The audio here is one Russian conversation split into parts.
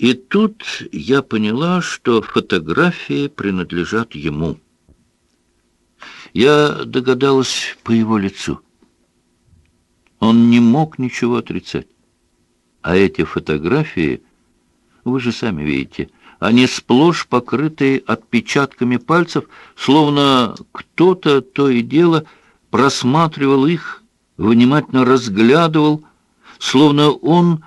И тут я поняла, что фотографии принадлежат ему. Я догадалась по его лицу. Он не мог ничего отрицать. А эти фотографии, вы же сами видите, они сплошь покрыты отпечатками пальцев, словно кто-то то и дело просматривал их, внимательно разглядывал, словно он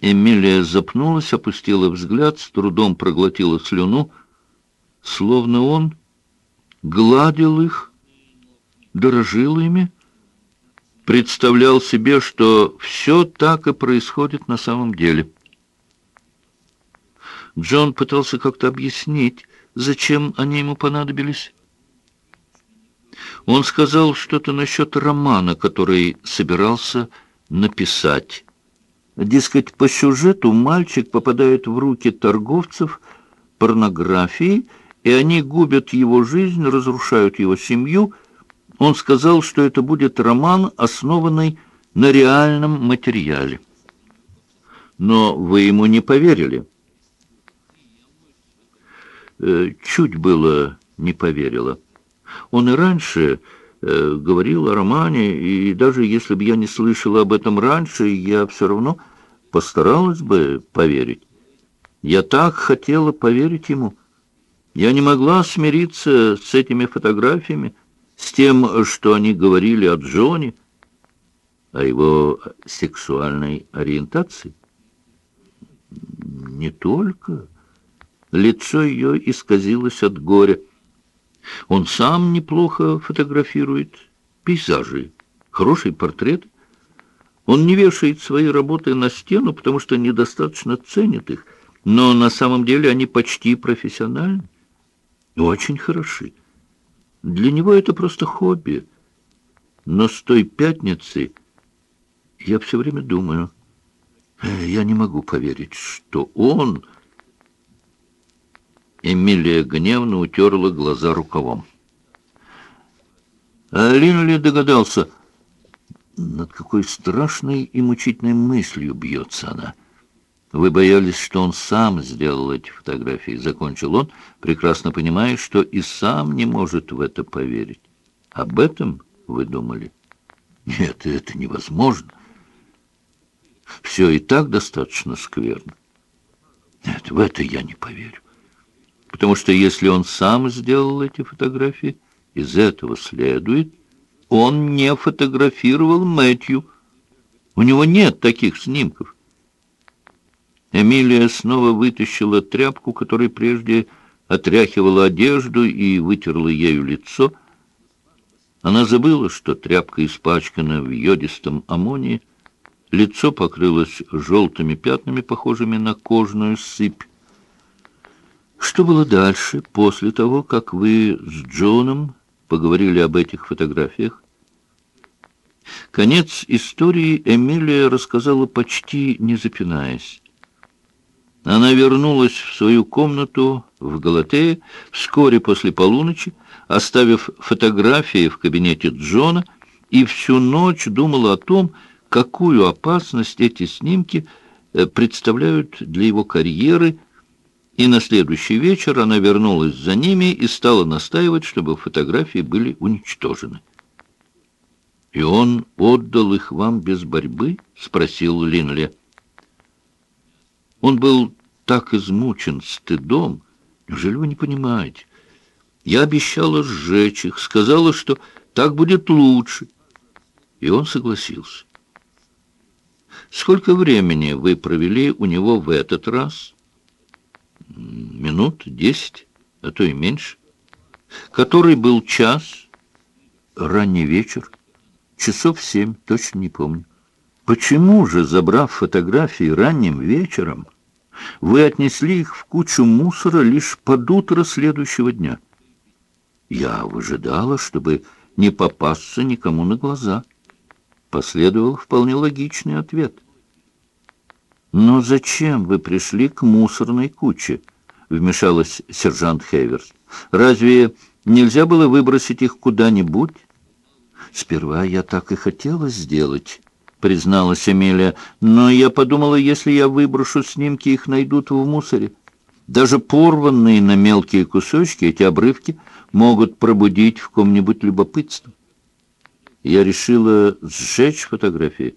Эмилия запнулась, опустила взгляд, с трудом проглотила слюну, словно он гладил их, дорожил ими, представлял себе, что все так и происходит на самом деле. Джон пытался как-то объяснить, зачем они ему понадобились. Он сказал что-то насчет романа, который собирался написать. Дескать, по сюжету мальчик попадает в руки торговцев порнографией, и они губят его жизнь, разрушают его семью. Он сказал, что это будет роман, основанный на реальном материале. Но вы ему не поверили. Э, чуть было не поверила. Он и раньше э, говорил о романе, и даже если бы я не слышала об этом раньше, я все равно постаралась бы поверить. Я так хотела поверить ему. Я не могла смириться с этими фотографиями, с тем, что они говорили о Джоне, о его сексуальной ориентации. Не только. Лицо ее исказилось от горя. Он сам неплохо фотографирует пейзажи, хороший портрет. Он не вешает свои работы на стену, потому что недостаточно ценит их, но на самом деле они почти профессиональны, очень хороши. Для него это просто хобби. Но с той пятницы я все время думаю, «Э, я не могу поверить, что он... Эмилия гневно утерла глаза рукавом. А Линли догадался над какой страшной и мучительной мыслью бьется она. Вы боялись, что он сам сделал эти фотографии, закончил он, прекрасно понимая, что и сам не может в это поверить. Об этом вы думали? Нет, это невозможно. Все и так достаточно скверно. Нет, в это я не поверю. Потому что если он сам сделал эти фотографии, из этого следует, он не фотографировал Мэтью. У него нет таких снимков. Эмилия снова вытащила тряпку, которой прежде отряхивала одежду и вытерла ею лицо. Она забыла, что тряпка испачкана в йодистом аммонии. Лицо покрылось желтыми пятнами, похожими на кожную сыпь. Что было дальше, после того, как вы с Джоном поговорили об этих фотографиях. Конец истории Эмилия рассказала почти не запинаясь. Она вернулась в свою комнату в Галатее вскоре после полуночи, оставив фотографии в кабинете Джона, и всю ночь думала о том, какую опасность эти снимки э, представляют для его карьеры, и на следующий вечер она вернулась за ними и стала настаивать, чтобы фотографии были уничтожены. «И он отдал их вам без борьбы?» — спросил Линли. Он был так измучен стыдом. Неужели вы не понимаете? Я обещала сжечь их, сказала, что так будет лучше. И он согласился. Сколько времени вы провели у него в этот раз?» Минут десять, а то и меньше. Который был час, ранний вечер, часов семь, точно не помню. Почему же, забрав фотографии ранним вечером, вы отнесли их в кучу мусора лишь под утро следующего дня? Я выжидала, чтобы не попасться никому на глаза. Последовал вполне логичный ответ — «Но зачем вы пришли к мусорной куче?» — вмешалась сержант Хейверс. «Разве нельзя было выбросить их куда-нибудь?» «Сперва я так и хотела сделать», призналась Эмилия. «Но я подумала, если я выброшу снимки, их найдут в мусоре. Даже порванные на мелкие кусочки эти обрывки могут пробудить в ком-нибудь любопытство. Я решила сжечь фотографии,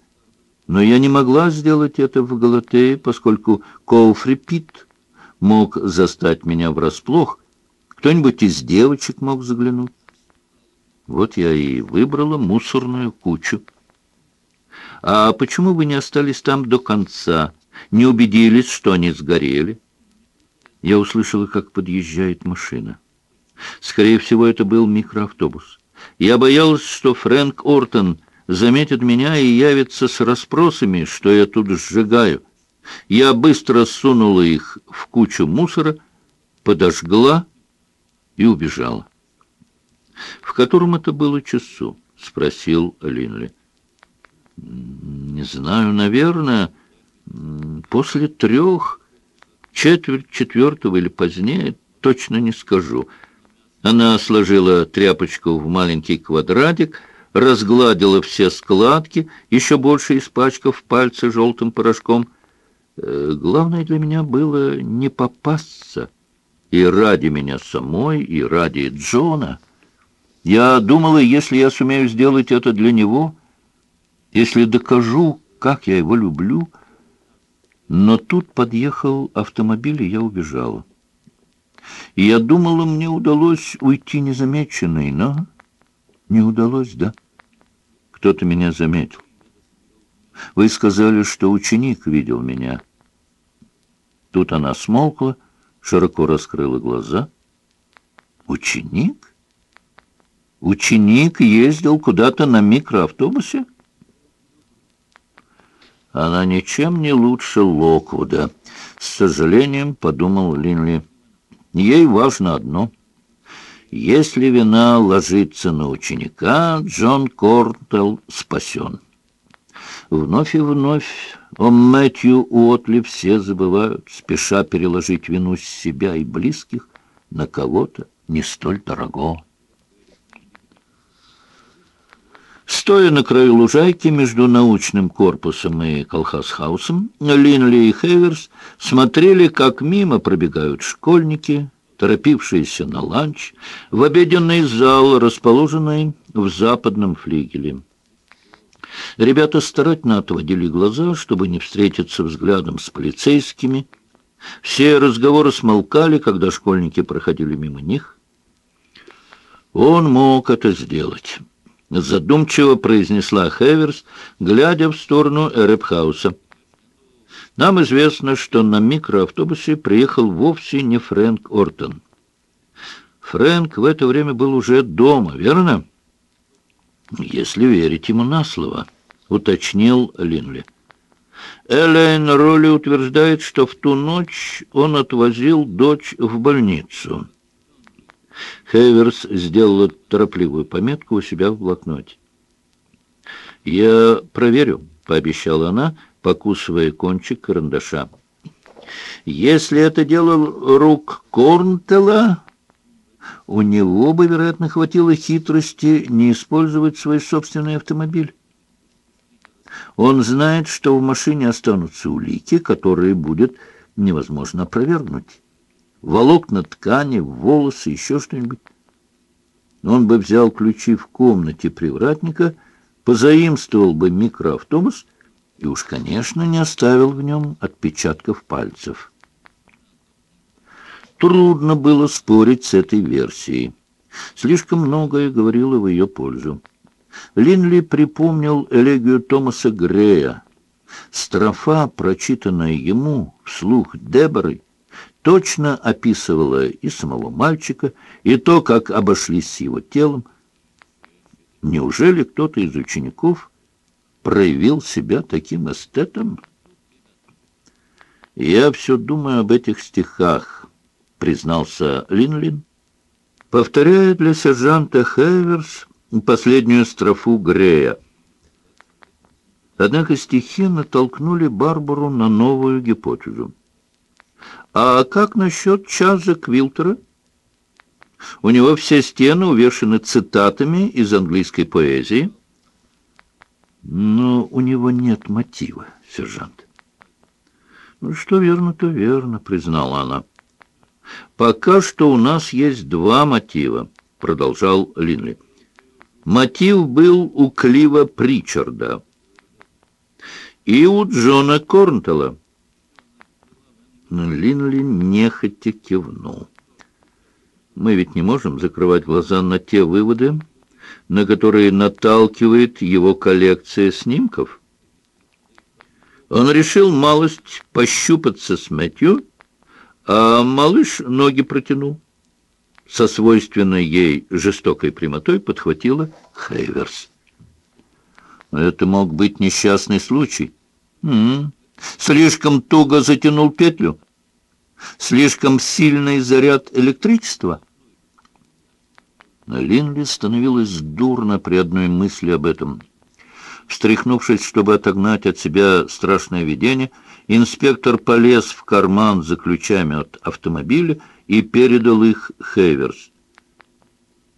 но я не могла сделать это в Галатее, поскольку Коуфри Питт мог застать меня врасплох, кто-нибудь из девочек мог заглянуть. Вот я и выбрала мусорную кучу. А почему вы не остались там до конца, не убедились, что они сгорели? Я услышала, как подъезжает машина. Скорее всего, это был микроавтобус. Я боялась, что Фрэнк Ортон заметит меня и явится с расспросами, что я тут сжигаю. Я быстро сунула их в кучу мусора, подожгла и убежала. «В котором это было часу?» — спросил Линли. «Не знаю, наверное, после трех, четверть четвертого или позднее, точно не скажу». Она сложила тряпочку в маленький квадратик, разгладила все складки, еще больше испачкав пальцы желтым порошком. Э, главное для меня было не попасться. И ради меня самой, и ради Джона. Я думала, если я сумею сделать это для него, если докажу, как я его люблю... Но тут подъехал автомобиль, и я убежала. И я думала, мне удалось уйти незамеченной, но не удалось, да? Кто-то меня заметил. Вы сказали, что ученик видел меня. Тут она смолкла, широко раскрыла глаза. Ученик? Ученик ездил куда-то на микроавтобусе? Она ничем не лучше Локвуда. С сожалением подумал Линли. Ей важно одно. Если вина ложится на ученика, Джон Кортел спасен. Вновь и вновь о Мэтью Уотли все забывают, спеша переложить вину с себя и близких на кого-то не столь дорогого. Стоя на краю лужайки между научным корпусом и колхозхаусом, Линли и Хейверс смотрели, как мимо пробегают школьники, торопившиеся на ланч, в обеденный зал, расположенный в западном флигеле. Ребята старательно отводили глаза, чтобы не встретиться взглядом с полицейскими. Все разговоры смолкали, когда школьники проходили мимо них. Он мог это сделать задумчиво произнесла Хеверс, глядя в сторону Эребхауса. Нам известно, что на микроавтобусе приехал вовсе не Фрэнк Ортон. Фрэнк в это время был уже дома, верно? Если верить ему на слово, уточнил Линли. Элейн Ролли утверждает, что в ту ночь он отвозил дочь в больницу. Хейверс сделала торопливую пометку у себя в блокноте. «Я проверю», — пообещала она, покусывая кончик карандаша. «Если это дело рук Корнтела, у него бы, вероятно, хватило хитрости не использовать свой собственный автомобиль. Он знает, что в машине останутся улики, которые будет невозможно опровергнуть волокна ткани, волосы, еще что-нибудь. Он бы взял ключи в комнате привратника, позаимствовал бы микроавтобус и уж, конечно, не оставил в нем отпечатков пальцев. Трудно было спорить с этой версией. Слишком многое говорило в ее пользу. Линли припомнил элегию Томаса Грея. Строфа, прочитанная ему вслух Деборой, точно описывала и самого мальчика, и то, как обошлись с его телом. Неужели кто-то из учеников проявил себя таким эстетом? «Я все думаю об этих стихах», — признался Линлин, повторяя для сержанта Хеверс последнюю строфу Грея. Однако стихи натолкнули Барбару на новую гипотезу. А как насчет Чаза Квилтера? У него все стены увешаны цитатами из английской поэзии. Но у него нет мотива, сержант. Ну, что верно, то верно, признала она. Пока что у нас есть два мотива, продолжал Линли. Мотив был у Клива Причарда и у Джона Корнтела. Линли нехотя кивнул. Мы ведь не можем закрывать глаза на те выводы, на которые наталкивает его коллекция снимков. Он решил малость пощупаться с Мэтью, а малыш ноги протянул. Со свойственной ей жестокой прямотой подхватила Хейверс. Это мог быть несчастный случай. М -м -м. Слишком туго затянул петлю. Слишком сильный заряд электричества. Линли становилось дурно при одной мысли об этом. Встряхнувшись, чтобы отогнать от себя страшное видение, инспектор полез в карман за ключами от автомобиля и передал их Хейверс.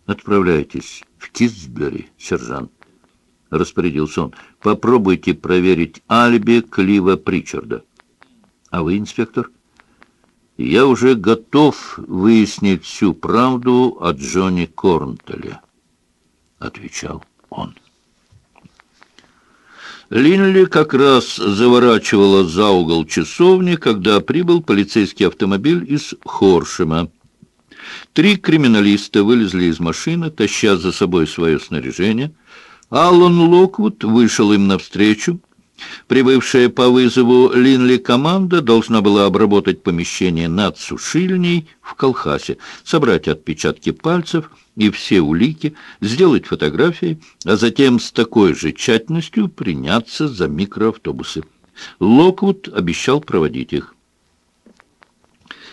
«Отправляйтесь в Кисбери, сержант», — распорядился он. «Попробуйте проверить алиби Клива Причарда». «А вы, инспектор?» «Я уже готов выяснить всю правду о Джонни Корнтеле», — отвечал он. Линли как раз заворачивала за угол часовни, когда прибыл полицейский автомобиль из Хоршема. Три криминалиста вылезли из машины, таща за собой свое снаряжение. Аллан Локвуд вышел им навстречу. Прибывшая по вызову Линли команда должна была обработать помещение над сушильней в Колхасе, собрать отпечатки пальцев и все улики, сделать фотографии, а затем с такой же тщательностью приняться за микроавтобусы. Локвуд обещал проводить их.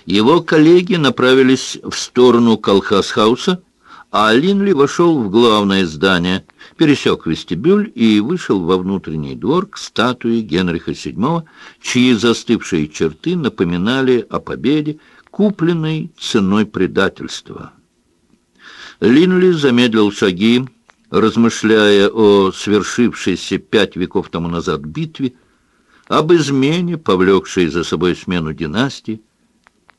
Его коллеги направились в сторону Колхаз-хауса, а Линли вошел в главное здание, пересек вестибюль и вышел во внутренний двор к статуе Генриха VII, чьи застывшие черты напоминали о победе, купленной ценой предательства. Линли замедлил шаги, размышляя о свершившейся пять веков тому назад битве, об измене, повлекшей за собой смену династии,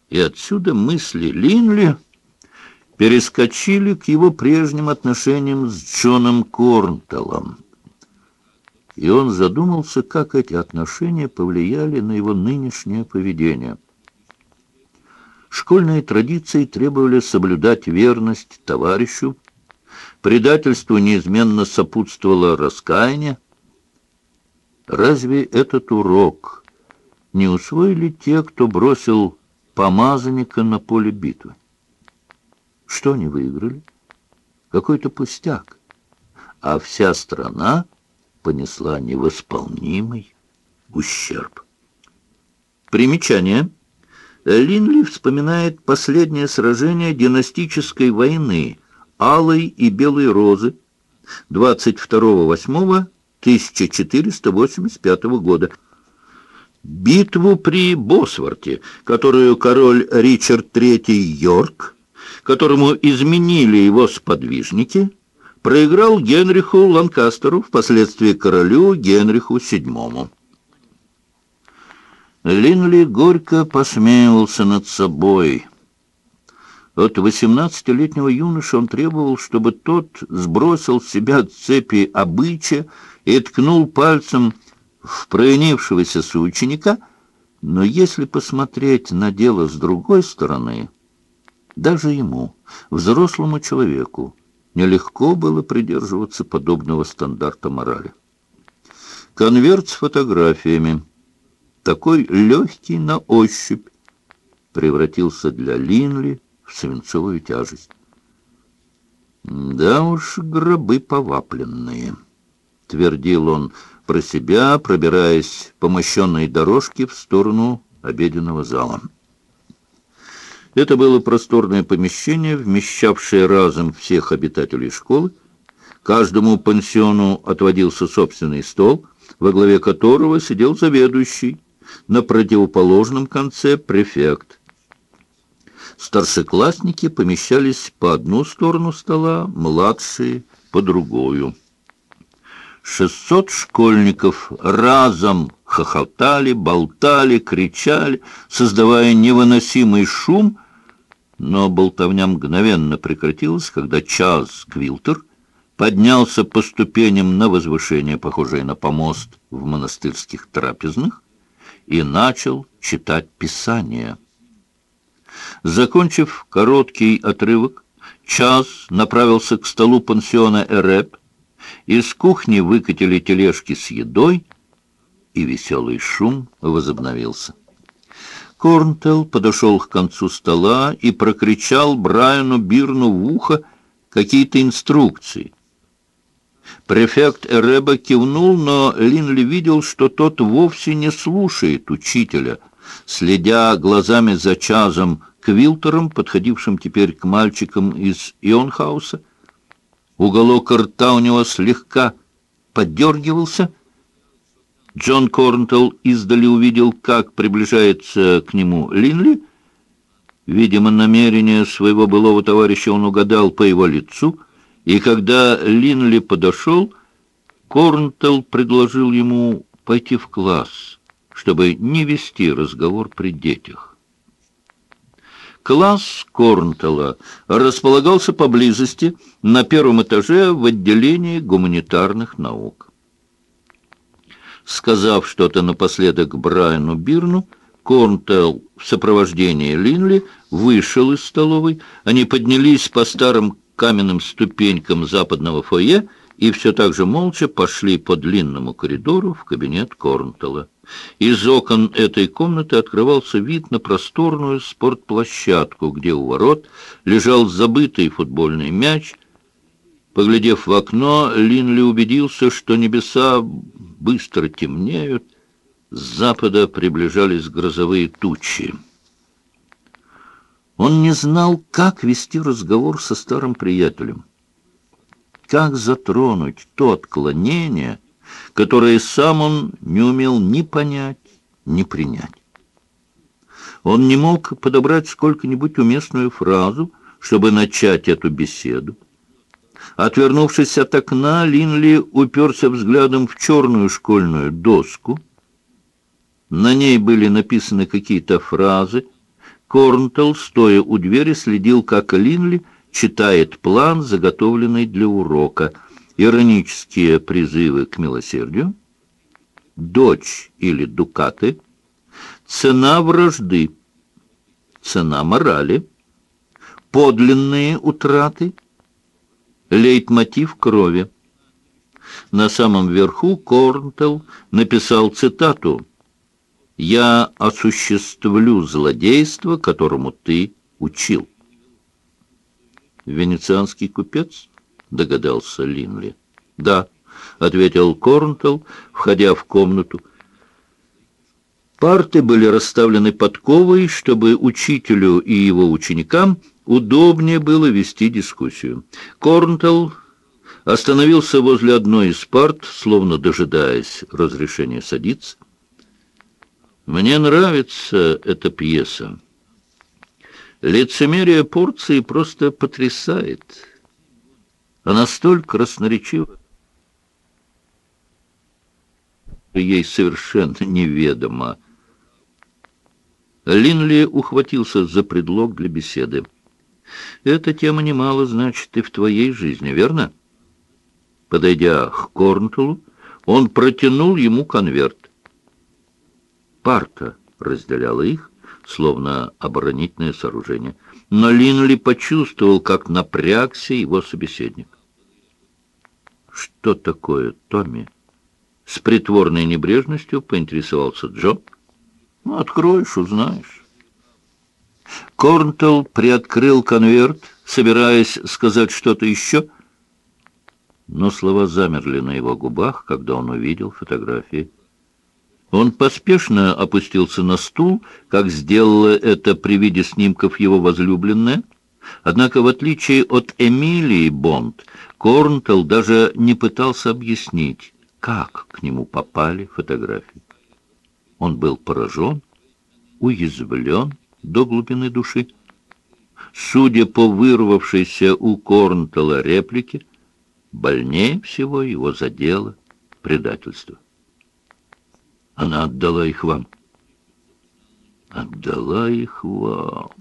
и отсюда мысли Линли перескочили к его прежним отношениям с Джоном Корнтеллом. И он задумался, как эти отношения повлияли на его нынешнее поведение. Школьные традиции требовали соблюдать верность товарищу, предательству неизменно сопутствовало раскаяние. Разве этот урок не усвоили те, кто бросил помазанника на поле битвы? Что они выиграли? Какой-то пустяк. А вся страна понесла невосполнимый ущерб. Примечание. Линли вспоминает последнее сражение династической войны Алой и Белой Розы 22.08.1485 года. Битву при Босворте, которую король Ричард III Йорк которому изменили его сподвижники, проиграл Генриху Ланкастеру, впоследствии королю Генриху VII. Линли горько посмеялся над собой. От восемнадцатилетнего юноши он требовал, чтобы тот сбросил с себя цепи обычая и ткнул пальцем в проянившегося соученика, но если посмотреть на дело с другой стороны... Даже ему, взрослому человеку, нелегко было придерживаться подобного стандарта морали. Конверт с фотографиями, такой легкий на ощупь, превратился для Линли в свинцовую тяжесть. «Да уж, гробы повапленные», — твердил он про себя, пробираясь по мощенной дорожке в сторону обеденного зала. Это было просторное помещение, вмещавшее разом всех обитателей школы. Каждому пансиону отводился собственный стол, во главе которого сидел заведующий, на противоположном конце префект. Старшеклассники помещались по одну сторону стола, младшие — по другую. Шестьсот школьников разом хохотали, болтали, кричали, создавая невыносимый шум, но болтовня мгновенно прекратилась, когда Чарльз Квилтер поднялся по ступеням на возвышение, похожее на помост в монастырских трапезных, и начал читать Писание. Закончив короткий отрывок, Час направился к столу пансиона Эреп, из кухни выкатили тележки с едой, и веселый шум возобновился. Корнтелл подошел к концу стола и прокричал Брайану Бирну в ухо какие-то инструкции. Префект Эреба кивнул, но Линли видел, что тот вовсе не слушает учителя, следя глазами за Чазом Квилтером, подходившим теперь к мальчикам из Ионхауса. Уголок рта у него слегка подергивался — Джон Корнтелл издали увидел, как приближается к нему Линли. Видимо, намерение своего былого товарища он угадал по его лицу, и когда Линли подошел, Корнтелл предложил ему пойти в класс, чтобы не вести разговор при детях. Класс Корнтелла располагался поблизости на первом этаже в отделении гуманитарных наук. Сказав что-то напоследок Брайану Бирну, Корнтелл в сопровождении Линли вышел из столовой. Они поднялись по старым каменным ступенькам западного фойе и все так же молча пошли по длинному коридору в кабинет Корнтелла. Из окон этой комнаты открывался вид на просторную спортплощадку, где у ворот лежал забытый футбольный мяч. Поглядев в окно, Линли убедился, что небеса быстро темнеют, с запада приближались грозовые тучи. Он не знал, как вести разговор со старым приятелем, как затронуть то отклонение, которое сам он не умел ни понять, ни принять. Он не мог подобрать сколько-нибудь уместную фразу, чтобы начать эту беседу. Отвернувшись от окна, Линли уперся взглядом в черную школьную доску. На ней были написаны какие-то фразы. Корнтелл, стоя у двери, следил, как Линли читает план, заготовленный для урока. Иронические призывы к милосердию, дочь или дукаты, цена вражды, цена морали, подлинные утраты — лейтмотив крови. На самом верху Корнтелл написал цитату «Я осуществлю злодейство, которому ты учил». «Венецианский купец?» — догадался Линли. «Да», — ответил Корнтелл, входя в комнату. Парты были расставлены подковой, чтобы учителю и его ученикам удобнее было вести дискуссию. Корнтелл остановился возле одной из парт, словно дожидаясь разрешения садиться. «Мне нравится эта пьеса. Лицемерие порции просто потрясает. Она столь красноречива. Ей совершенно неведомо. Линли ухватился за предлог для беседы. Эта тема немало значит и в твоей жизни, верно? Подойдя к Корнтулу, он протянул ему конверт. Парта разделяла их, словно оборонительное сооружение. Но Линли почувствовал, как напрягся его собеседник. «Что такое, Томми?» С притворной небрежностью поинтересовался Джо. «Ну, откроешь, узнаешь». Корнтелл приоткрыл конверт, собираясь сказать что-то еще, но слова замерли на его губах, когда он увидел фотографии. Он поспешно опустился на стул, как сделала это при виде снимков его возлюбленная. Однако, в отличие от Эмилии Бонд, Корнтелл даже не пытался объяснить, как к нему попали фотографии. Он был поражен, уязвлен, до глубины души. Судя по вырвавшейся у Корнтела реплике, больнее всего его задело предательства. Она отдала их вам. Отдала их вам.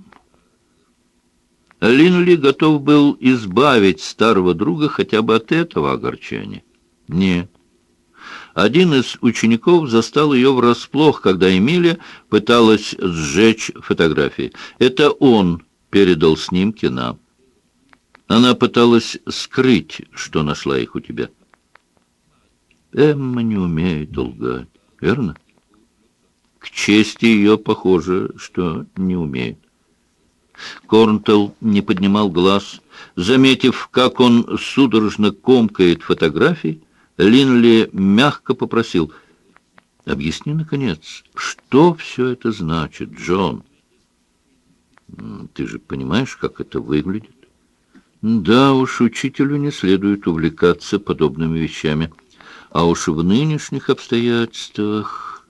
Линли готов был избавить старого друга хотя бы от этого огорчения. Нет. Один из учеников застал ее врасплох, когда Эмилия пыталась сжечь фотографии. Это он передал снимки нам. Она пыталась скрыть, что нашла их у тебя. Эмма не умеет лгать, верно? К чести ее, похоже, что не умеет. Корнтел не поднимал глаз. Заметив, как он судорожно комкает фотографии, Линли мягко попросил, «Объясни, наконец, что все это значит, Джон?» «Ты же понимаешь, как это выглядит?» «Да уж, учителю не следует увлекаться подобными вещами. А уж в нынешних обстоятельствах...»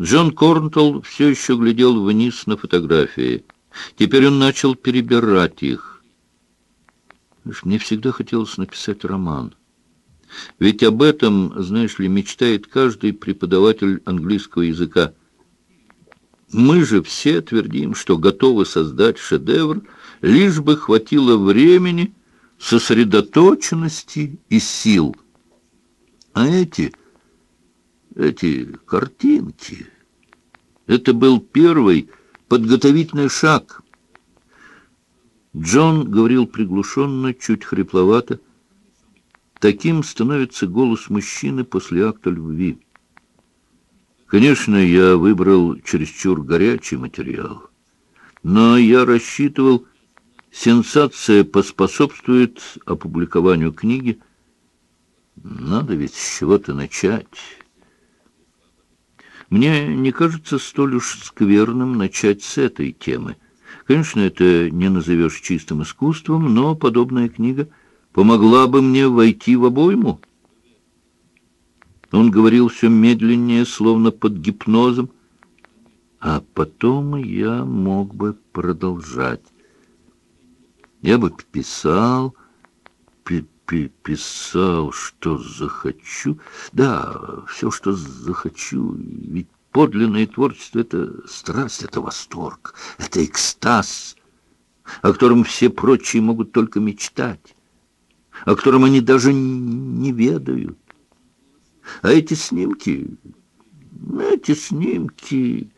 Джон Корнтл все еще глядел вниз на фотографии. Теперь он начал перебирать их. Мне всегда хотелось написать роман. Ведь об этом, знаешь ли, мечтает каждый преподаватель английского языка. Мы же все твердим, что готовы создать шедевр, лишь бы хватило времени, сосредоточенности и сил. А эти эти картинки. Это был первый подготовительный шаг. Джон говорил приглушенно, чуть хрипловато. Таким становится голос мужчины после акта любви. Конечно, я выбрал чересчур горячий материал, но я рассчитывал, сенсация поспособствует опубликованию книги. Надо ведь с чего-то начать». Мне не кажется столь уж скверным начать с этой темы. Конечно, это не назовешь чистым искусством, но подобная книга помогла бы мне войти в обойму. Он говорил все медленнее, словно под гипнозом, а потом я мог бы продолжать. Я бы писал, писал, что захочу. Да, все, что захочу. Ведь подлинное творчество — это страсть, это восторг, это экстаз, о котором все прочие могут только мечтать, о котором они даже не ведают. А эти снимки, эти снимки...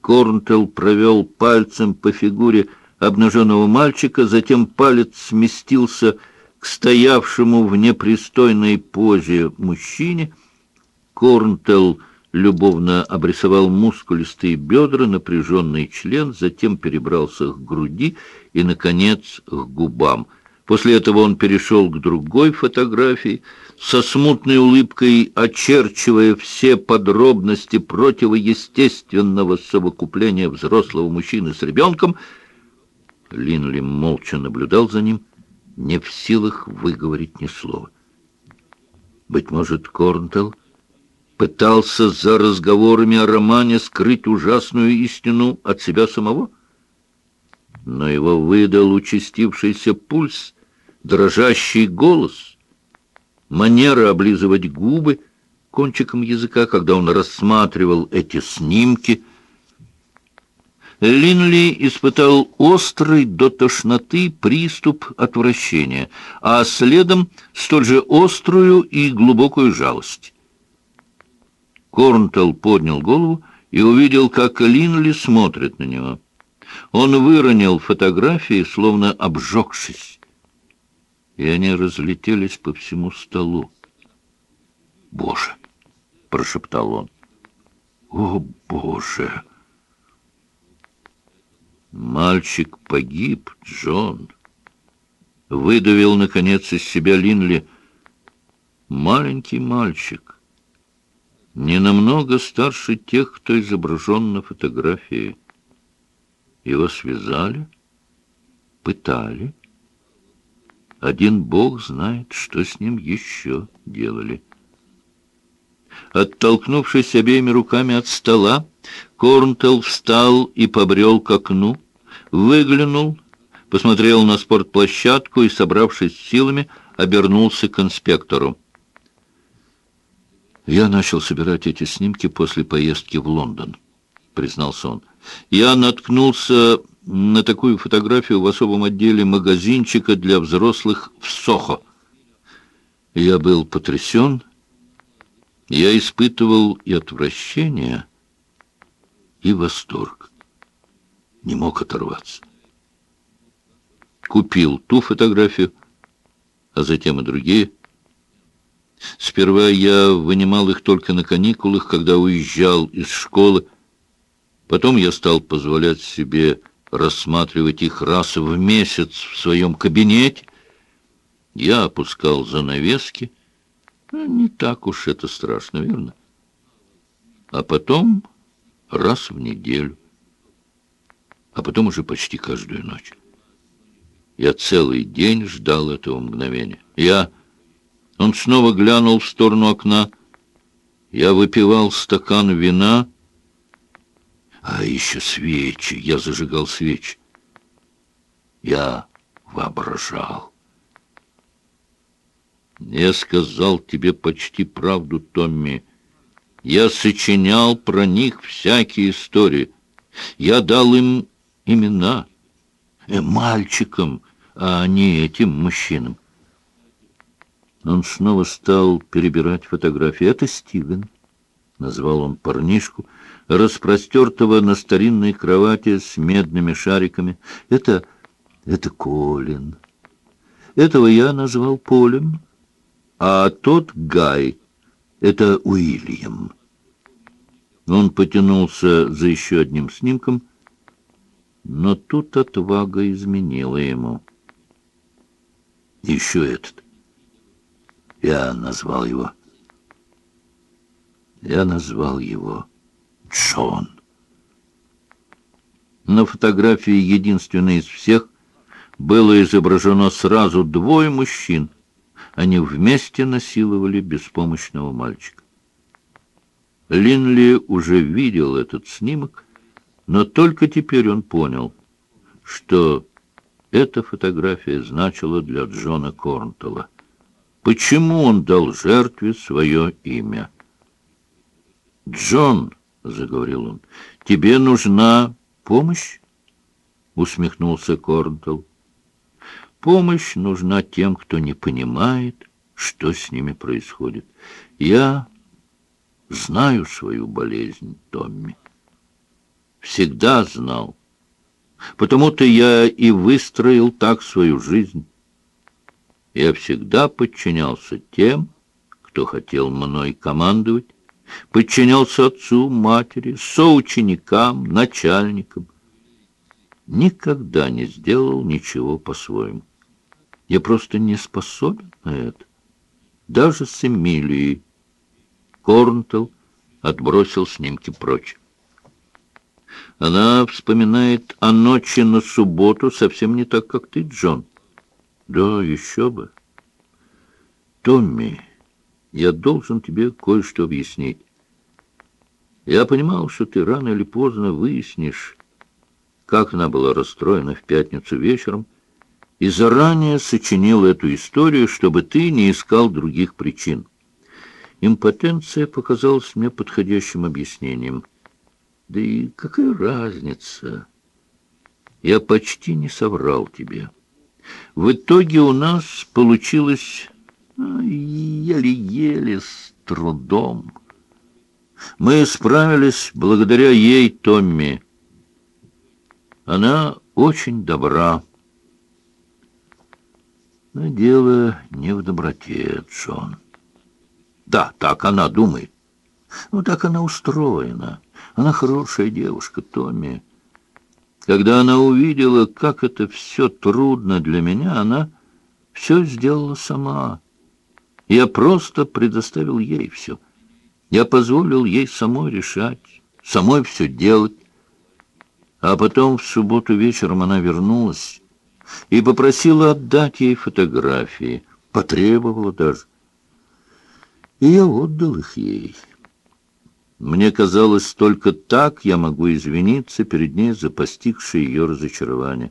Корнтел провел пальцем по фигуре обнаженного мальчика, затем палец сместился к стоявшему в непристойной позе мужчине. Корнтел любовно обрисовал мускулистые бедра, напряженный член, затем перебрался к груди и, наконец, к губам. После этого он перешел к другой фотографии, со смутной улыбкой очерчивая все подробности противоестественного совокупления взрослого мужчины с ребенком. Линли молча наблюдал за ним — не в силах выговорить ни слова. Быть может, Корнтелл пытался за разговорами о романе скрыть ужасную истину от себя самого? Но его выдал участившийся пульс, дрожащий голос, манера облизывать губы кончиком языка, когда он рассматривал эти снимки — Линли испытал острый до тошноты приступ отвращения, а следом столь же острую и глубокую жалость. Корнтел поднял голову и увидел, как Линли смотрит на него. Он выронил фотографии, словно обжегшись, и они разлетелись по всему столу. «Боже!» — прошептал он. «О, Боже!» Мальчик погиб, Джон. Выдавил, наконец, из себя Линли. Маленький мальчик. Не намного старше тех, кто изображен на фотографии. Его связали, пытали. Один бог знает, что с ним еще делали. Оттолкнувшись обеими руками от стола, Корнтел встал и побрел к окну, выглянул, посмотрел на спортплощадку и, собравшись силами, обернулся к инспектору. Я начал собирать эти снимки после поездки в Лондон, признался он. Я наткнулся на такую фотографию в особом отделе магазинчика для взрослых в Сохо. Я был потрясен. Я испытывал и отвращение, и восторг. Не мог оторваться. Купил ту фотографию, а затем и другие. Сперва я вынимал их только на каникулах, когда уезжал из школы. Потом я стал позволять себе рассматривать их раз в месяц в своем кабинете. Я опускал занавески. Ну, не так уж это страшно, верно? А потом раз в неделю. А потом уже почти каждую ночь. Я целый день ждал этого мгновения. Я... Он снова глянул в сторону окна. Я выпивал стакан вина, а еще свечи. Я зажигал свечи. Я воображал. Я сказал тебе почти правду, Томми. Я сочинял про них всякие истории. Я дал им имена. Э, мальчикам, а не этим мужчинам. Он снова стал перебирать фотографии. «Это Стивен», — назвал он парнишку, распростертого на старинной кровати с медными шариками. «Это... это Колин. Этого я назвал Полем, а тот Гай. Это Уильям». Он потянулся за еще одним снимком, но тут отвага изменила ему. Еще этот. Я назвал его... Я назвал его Джон. На фотографии, единственной из всех, было изображено сразу двое мужчин. Они вместе насиловали беспомощного мальчика. Линли уже видел этот снимок, но только теперь он понял, что эта фотография значила для Джона Корнтелла. Почему он дал жертве свое имя? «Джон», — заговорил он, — «тебе нужна помощь?» — усмехнулся Корнтелл. «Помощь нужна тем, кто не понимает, что с ними происходит. Я знаю свою болезнь, Томми. Всегда знал. Потому-то я и выстроил так свою жизнь». Я всегда подчинялся тем, кто хотел мной командовать, подчинялся отцу, матери, соученикам, начальникам. Никогда не сделал ничего по-своему. Я просто не способен на это. Даже с Эмилией. Корнтел отбросил снимки прочь. Она вспоминает о ночи на субботу совсем не так, как ты, Джон. Да, еще бы. Томми, я должен тебе кое-что объяснить. Я понимал, что ты рано или поздно выяснишь, как она была расстроена в пятницу вечером, и заранее сочинил эту историю, чтобы ты не искал других причин. Импотенция показалась мне подходящим объяснением. Да и какая разница? Я почти не соврал тебе. В итоге у нас получилось еле-еле, с трудом. Мы справились благодаря ей, Томми. Она очень добра. Но дело не в доброте, Джон. Да, так она думает. Ну, так она устроена. Она хорошая девушка, Томми. Когда она увидела, как это все трудно для меня, она все сделала сама. Я просто предоставил ей все. Я позволил ей самой решать, самой все делать. А потом в субботу вечером она вернулась и попросила отдать ей фотографии, потребовала даже. И я отдал их ей. Мне казалось, только так я могу извиниться перед ней за постигшее ее разочарование,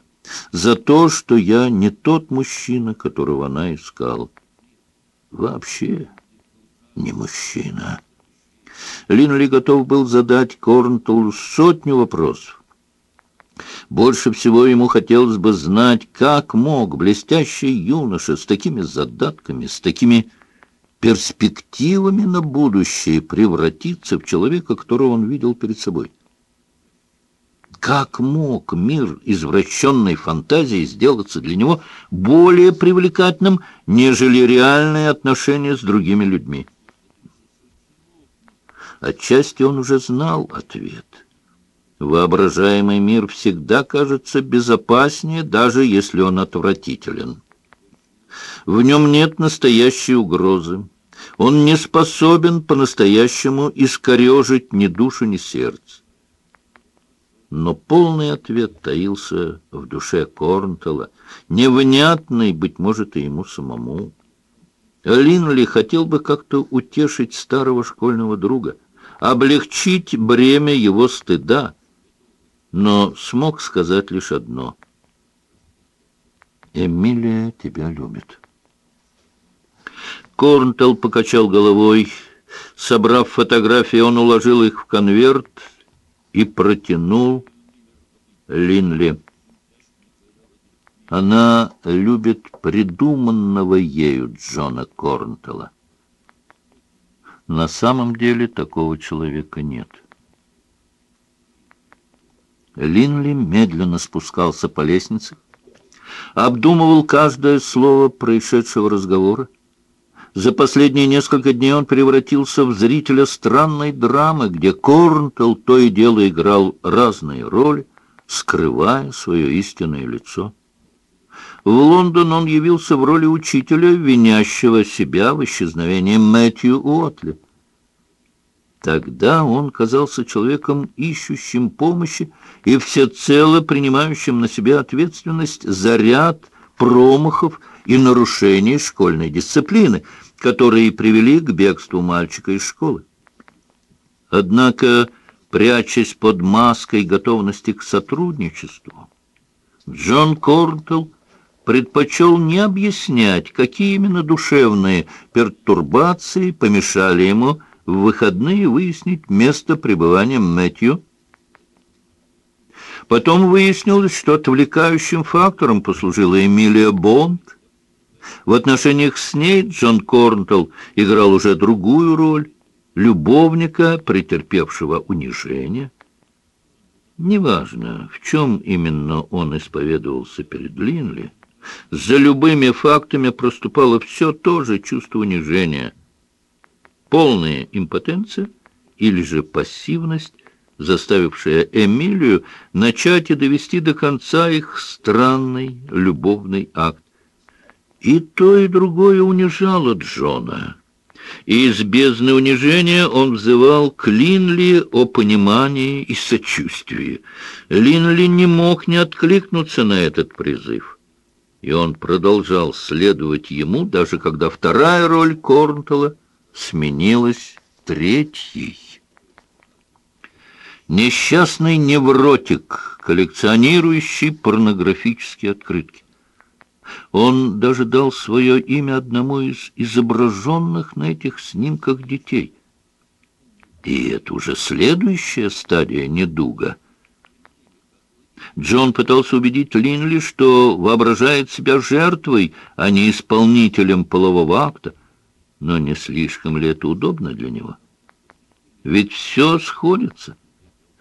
за то, что я не тот мужчина, которого она искала. Вообще не мужчина. Линли готов был задать Корнтулу сотню вопросов. Больше всего ему хотелось бы знать, как мог блестящий юноша с такими задатками, с такими перспективами на будущее превратиться в человека, которого он видел перед собой. Как мог мир извращенной фантазии сделаться для него более привлекательным, нежели реальные отношения с другими людьми? Отчасти он уже знал ответ. Воображаемый мир всегда кажется безопаснее, даже если он отвратителен. В нем нет настоящей угрозы. Он не способен по-настоящему искорежить ни душу, ни сердце. Но полный ответ таился в душе Корнтела, невнятный, быть может, и ему самому. Линли хотел бы как-то утешить старого школьного друга, облегчить бремя его стыда, но смог сказать лишь одно. «Эмилия тебя любит». Корнтел покачал головой. Собрав фотографии, он уложил их в конверт и протянул Линли. Она любит придуманного ею Джона Корнтела. На самом деле такого человека нет. Линли медленно спускался по лестнице, обдумывал каждое слово происшедшего разговора. За последние несколько дней он превратился в зрителя странной драмы, где Корнтел то и дело играл разные роли, скрывая свое истинное лицо. В Лондон он явился в роли учителя, винящего себя в исчезновении Мэтью Уотли. Тогда он казался человеком, ищущим помощи и всецело принимающим на себя ответственность за ряд промахов и нарушений школьной дисциплины, которые привели к бегству мальчика из школы. Однако, прячась под маской готовности к сотрудничеству, Джон Корнтелл предпочел не объяснять, какие именно душевные пертурбации помешали ему в выходные выяснить место пребывания Мэтью. Потом выяснилось, что отвлекающим фактором послужила Эмилия Бонд. В отношениях с ней Джон Корнтелл играл уже другую роль — любовника, претерпевшего унижение. Неважно, в чем именно он исповедовался перед Линли, за любыми фактами проступало все то же чувство унижения — полная импотенция или же пассивность, заставившая Эмилию начать и довести до конца их странный любовный акт. И то, и другое унижало Джона. Из бездны унижения он взывал к Линли о понимании и сочувствии. Линли не мог не откликнуться на этот призыв. И он продолжал следовать ему, даже когда вторая роль Корнтела — сменилась третьей. Несчастный невротик, коллекционирующий порнографические открытки. Он даже дал свое имя одному из изображенных на этих снимках детей. И это уже следующая стадия недуга. Джон пытался убедить Линли, что воображает себя жертвой, а не исполнителем полового акта. Но не слишком ли это удобно для него? Ведь все сходится.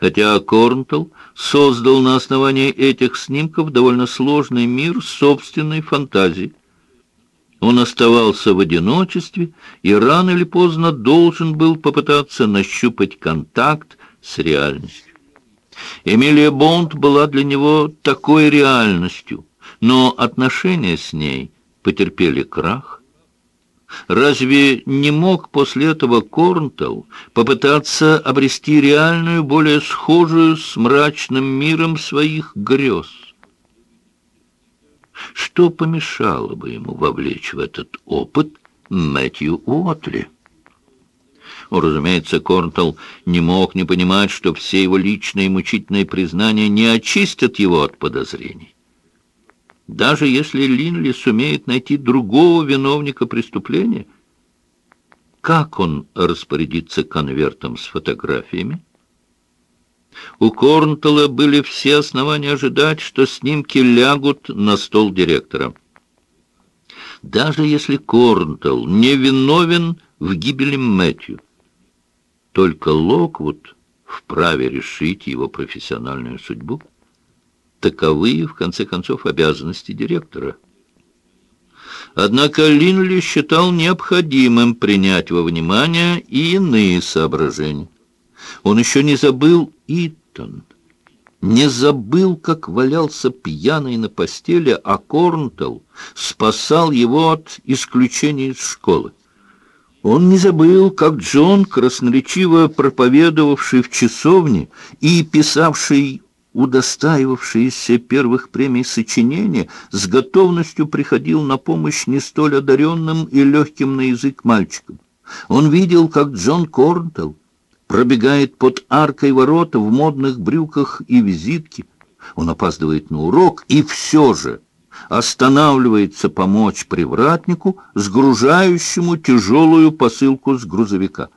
Хотя Корнтл создал на основании этих снимков довольно сложный мир собственной фантазии. Он оставался в одиночестве и рано или поздно должен был попытаться нащупать контакт с реальностью. Эмилия Бонд была для него такой реальностью, но отношения с ней потерпели крах. Разве не мог после этого Корнтелл попытаться обрести реальную, более схожую с мрачным миром своих грез? Что помешало бы ему вовлечь в этот опыт Мэтью Уотли? Разумеется, Корнтелл не мог не понимать, что все его личные мучительные признания не очистят его от подозрений. Даже если Линли сумеет найти другого виновника преступления, как он распорядится конвертом с фотографиями? У Корнтела были все основания ожидать, что снимки лягут на стол директора. Даже если Корнтел не виновен в гибели Мэтью, только Локвуд вправе решить его профессиональную судьбу. Таковы, в конце концов, обязанности директора. Однако Линли считал необходимым принять во внимание и иные соображения. Он еще не забыл Итан, не забыл, как валялся пьяный на постели, а Корнтелл спасал его от исключения из школы. Он не забыл, как Джон, красноречиво проповедовавший в часовне и писавший удостаивавшиеся первых премий сочинения, с готовностью приходил на помощь не столь одаренным и легким на язык мальчикам. Он видел, как Джон Корнтелл пробегает под аркой ворота в модных брюках и визитке. Он опаздывает на урок, и все же останавливается помочь привратнику, сгружающему тяжелую посылку с грузовика.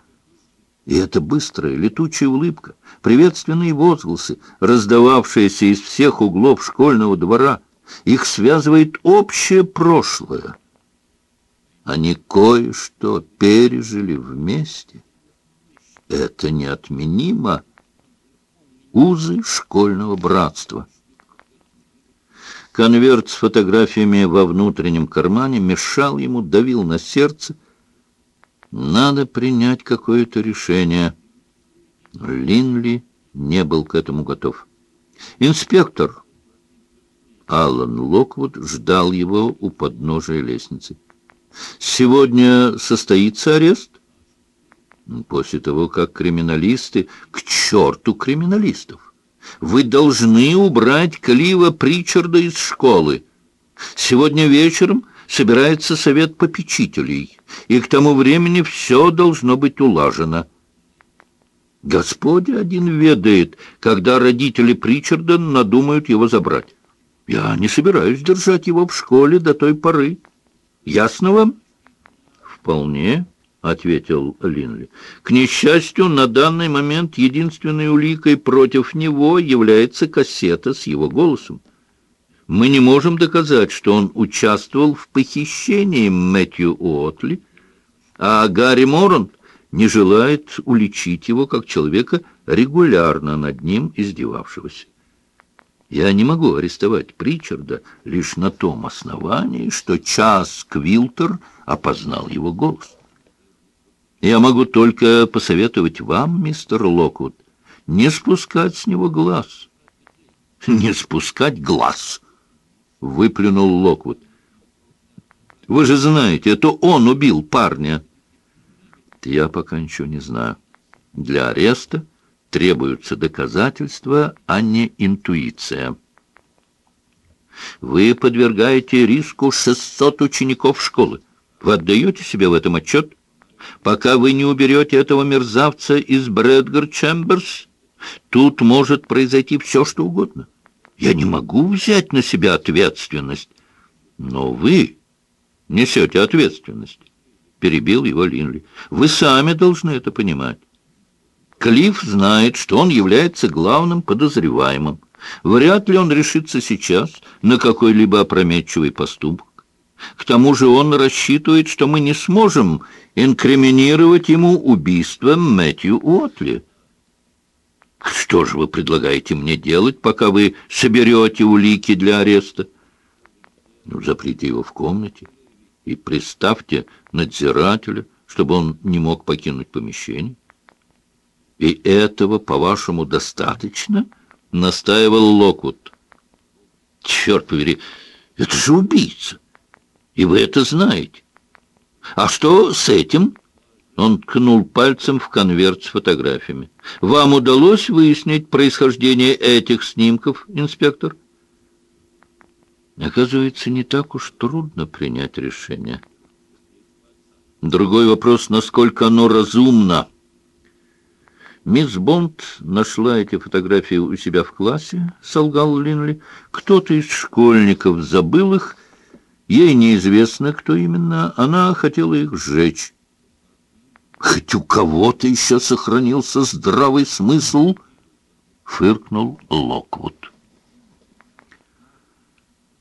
И эта быстрая летучая улыбка, приветственные возгласы, раздававшиеся из всех углов школьного двора, их связывает общее прошлое. Они кое-что пережили вместе — это неотменимо. Узы школьного братства. Конверт с фотографиями во внутреннем кармане мешал ему, давил на сердце. Надо принять какое-то решение. Линли не был к этому готов. «Инспектор!» Аллан Локвуд ждал его у подножия лестницы. «Сегодня состоится арест?» После того, как криминалисты... К черту криминалистов! Вы должны убрать Клива Причарда из школы. Сегодня вечером собирается совет попечителей, и к тому времени все должно быть улажено. Господь один ведает, когда родители Причарда надумают его забрать. Я не собираюсь держать его в школе до той поры. Ясно вам? Вполне. — ответил Линли. «К несчастью, на данный момент единственной уликой против него является кассета с его голосом. Мы не можем доказать, что он участвовал в похищении Мэтью Уотли, а Гарри Моррон не желает уличить его как человека, регулярно над ним издевавшегося. Я не могу арестовать Причарда лишь на том основании, что Час Квилтер опознал его голос». Я могу только посоветовать вам, мистер Локвуд, не спускать с него глаз. Не спускать глаз, выплюнул Локвуд. Вы же знаете, это он убил парня. Я пока ничего не знаю. Для ареста требуются доказательства, а не интуиция. Вы подвергаете риску 600 учеников школы. Вы отдаете себе в этом отчет? Пока вы не уберете этого мерзавца из Брэдгар Чемберс, тут может произойти все, что угодно. Я не могу взять на себя ответственность. Но вы несете ответственность, — перебил его Линли. Вы сами должны это понимать. Клифф знает, что он является главным подозреваемым. Вряд ли он решится сейчас на какой-либо опрометчивый поступок. К тому же он рассчитывает, что мы не сможем инкриминировать ему убийство Мэтью Уотли. Что же вы предлагаете мне делать, пока вы соберете улики для ареста? Ну, заприте его в комнате и приставьте надзирателя, чтобы он не мог покинуть помещение. И этого, по-вашему, достаточно? Настаивал Локвуд. Черт побери, это же убийца. И вы это знаете. А что с этим? Он ткнул пальцем в конверт с фотографиями. Вам удалось выяснить происхождение этих снимков, инспектор? Оказывается, не так уж трудно принять решение. Другой вопрос, насколько оно разумно. Мисс Бонд нашла эти фотографии у себя в классе, солгал Линли. Кто-то из школьников забыл их Ей неизвестно, кто именно, она хотела их сжечь. Хоть у кого-то еще сохранился здравый смысл, фыркнул Локвуд.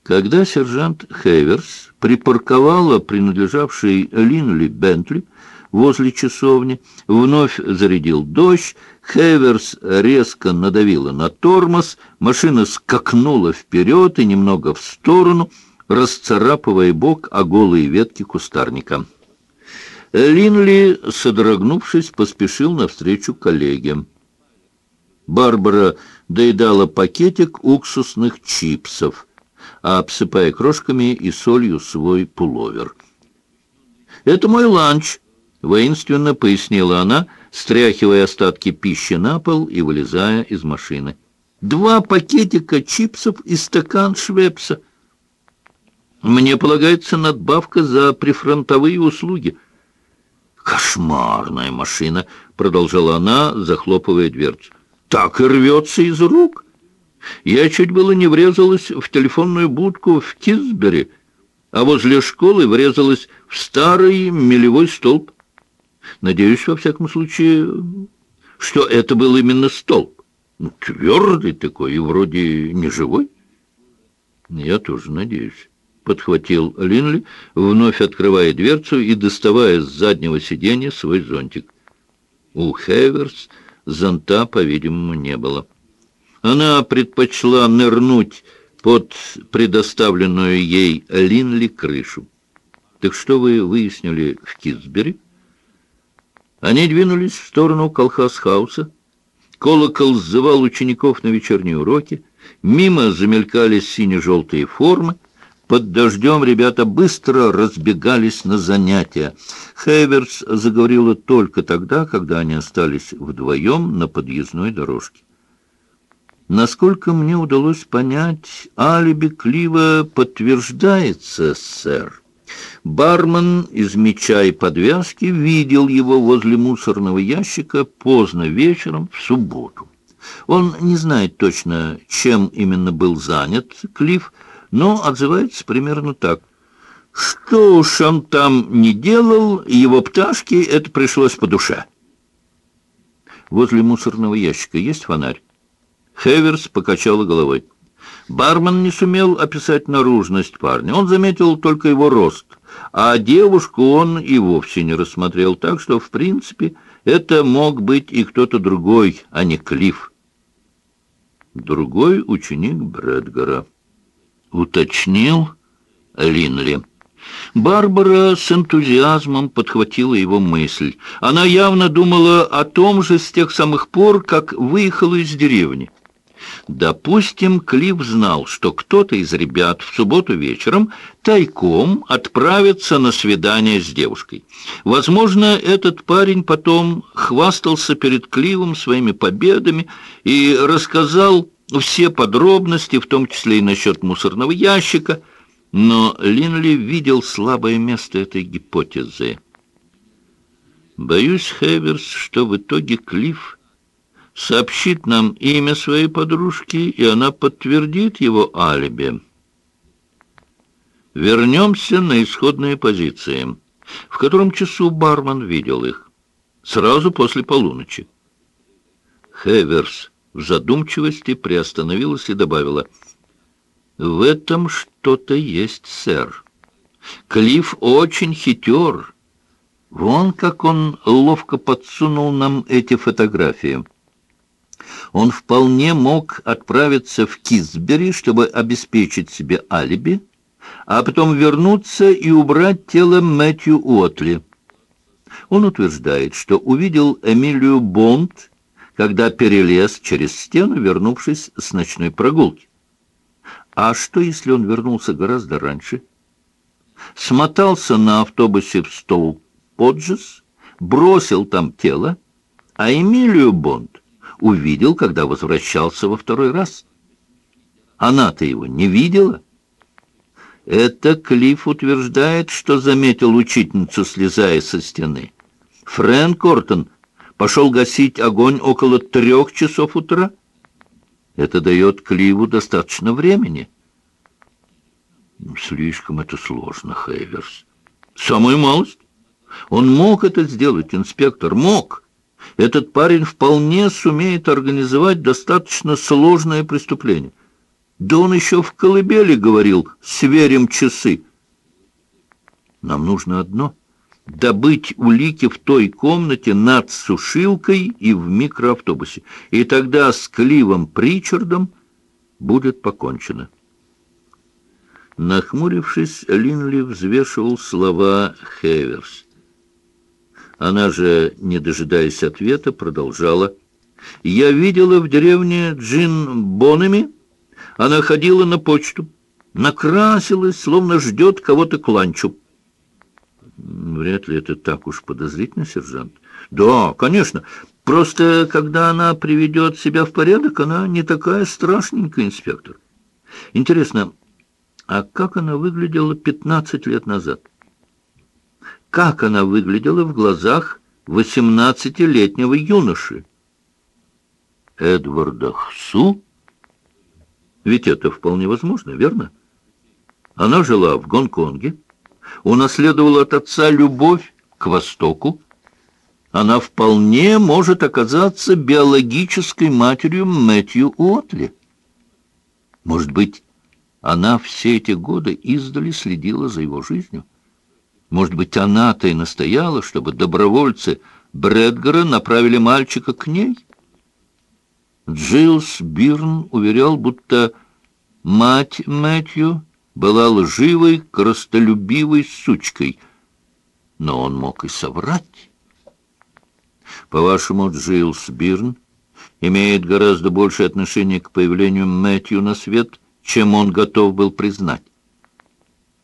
Когда сержант Хейверс припарковала принадлежавший Линли Бентли возле часовни, вновь зарядил дождь, Хейверс резко надавила на тормоз, машина скакнула вперед и немного в сторону, расцарапывая бок о голые ветки кустарника. Линли, содрогнувшись, поспешил навстречу коллеге. Барбара доедала пакетик уксусных чипсов, обсыпая крошками и солью свой пуловер. «Это мой ланч», — воинственно пояснила она, стряхивая остатки пищи на пол и вылезая из машины. «Два пакетика чипсов и стакан швепса. Мне полагается надбавка за прифронтовые услуги». «Кошмарная машина!» — продолжала она, захлопывая дверцу. «Так и рвется из рук. Я чуть было не врезалась в телефонную будку в Кисбери, а возле школы врезалась в старый мелевой столб. Надеюсь, во всяком случае, что это был именно столб. Ну, твердый такой и вроде не живой. Я тоже надеюсь». — подхватил Линли, вновь открывая дверцу и доставая с заднего сиденья свой зонтик. У Хеверс зонта, по-видимому, не было. Она предпочла нырнуть под предоставленную ей Линли крышу. «Так что вы выяснили в Китсбери?» Они двинулись в сторону колхоз-хауса. Колокол сзывал учеников на вечерние уроки. Мимо замелькали сине-желтые формы. Под дождем ребята быстро разбегались на занятия. Хейверс заговорила только тогда, когда они остались вдвоем на подъездной дорожке. Насколько мне удалось понять, алиби Клива подтверждается, сэр. Бармен из меча и подвязки видел его возле мусорного ящика поздно вечером в субботу. Он не знает точно, чем именно был занят Клифф, но отзывается примерно так. Что уж он там не делал, его пташке это пришлось по душе. Возле мусорного ящика есть фонарь? Хеверс покачала головой. Бармен не сумел описать наружность парня. Он заметил только его рост, а девушку он и вовсе не рассмотрел, так что, в принципе, это мог быть и кто-то другой, а не Клифф. Другой ученик Брэдгара уточнил Линли. Барбара с энтузиазмом подхватила его мысль. Она явно думала о том же с тех самых пор, как выехала из деревни. Допустим, Клифф знал, что кто-то из ребят в субботу вечером тайком отправится на свидание с девушкой. Возможно, этот парень потом хвастался перед Кливом своими победами и рассказал все подробности, в том числе и насчет мусорного ящика, но Линли видел слабое место этой гипотезы. Боюсь, Хеверс, что в итоге Клифф сообщит нам имя своей подружки, и она подтвердит его алиби. Вернемся на исходные позиции. В котором часу бармен видел их? Сразу после полуночи. Хеверс в задумчивости приостановилась и добавила, «В этом что-то есть, сэр. Клифф очень хитер. Вон как он ловко подсунул нам эти фотографии. Он вполне мог отправиться в Кисбери, чтобы обеспечить себе алиби, а потом вернуться и убрать тело Мэтью Уотли. Он утверждает, что увидел Эмилию Бонд когда перелез через стену, вернувшись с ночной прогулки. А что, если он вернулся гораздо раньше? Смотался на автобусе в Стоу-Поджес, бросил там тело, а Эмилию Бонд увидел, когда возвращался во второй раз. Она-то его не видела. Это Клифф утверждает, что заметил учительницу, слезая со стены. Фрэнк Ортон пошел гасить огонь около трех часов утра. Это дает Кливу достаточно времени. Слишком это сложно, Хейверс. Самую малость. Он мог это сделать, инспектор, мог. Этот парень вполне сумеет организовать достаточно сложное преступление. Да он еще в колыбели говорил «сверим часы». Нам нужно одно — добыть улики в той комнате над сушилкой и в микроавтобусе. И тогда с Кливом Причардом будет покончено. Нахмурившись, Линли взвешивал слова Хеверс. Она же, не дожидаясь ответа, продолжала. «Я видела в деревне Джин Бонами. Она ходила на почту, накрасилась, словно ждет кого-то к ланчу». «Вряд ли это так уж подозрительно, сержант». «Да, конечно. Просто, когда она приведет себя в порядок, она не такая страшненькая, инспектор. Интересно, а как она выглядела 15 лет назад? Как она выглядела в глазах 18-летнего юноши? Эдварда Хсу? Ведь это вполне возможно, верно? Она жила в Гонконге, унаследовала от отца любовь к Востоку. Она вполне может оказаться биологической матерью Мэтью Уотли. Может быть, она все эти годы издали следила за его жизнью. Может быть, она-то и настояла, чтобы добровольцы Брэдгара направили мальчика к ней? Джилс Бирн уверял, будто мать Мэтью была лживой, коростолюбивой сучкой. Но он мог и соврать. По-вашему, Джилс Бирн имеет гораздо большее отношение к появлению Мэтью на свет, чем он готов был признать.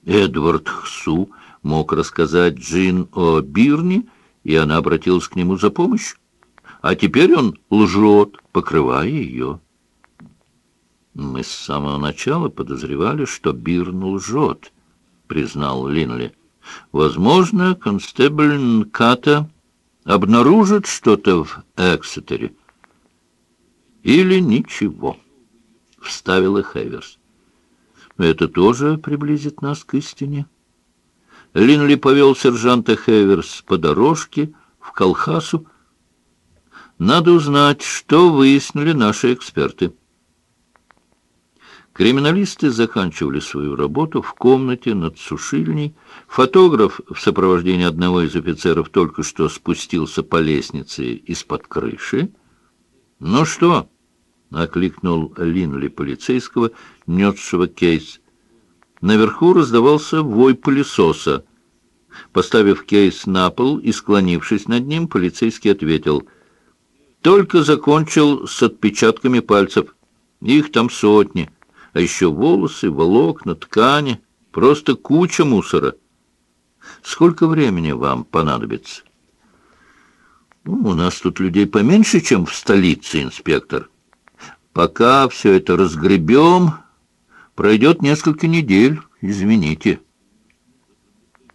Эдвард Хсу мог рассказать Джин о Бирне, и она обратилась к нему за помощью. А теперь он лжет, покрывая ее. «Мы с самого начала подозревали, что Бирн лжет», — признал Линли. «Возможно, констебль Нката обнаружит что-то в Эксетере. Или ничего» вставила Хеверс. Это тоже приблизит нас к истине. Линли повел сержанта Хеверс по дорожке в Колхасу. Надо узнать, что выяснили наши эксперты. Криминалисты заканчивали свою работу в комнате над сушильней. Фотограф в сопровождении одного из офицеров только что спустился по лестнице из-под крыши. «Ну что?» — окликнул Линли полицейского, несшего кейс. Наверху раздавался вой пылесоса. Поставив кейс на пол и склонившись над ним, полицейский ответил. «Только закончил с отпечатками пальцев. Их там сотни. А еще волосы, волокна, ткани. Просто куча мусора. Сколько времени вам понадобится?» ну, «У нас тут людей поменьше, чем в столице, инспектор». Пока все это разгребем, пройдет несколько недель, извините.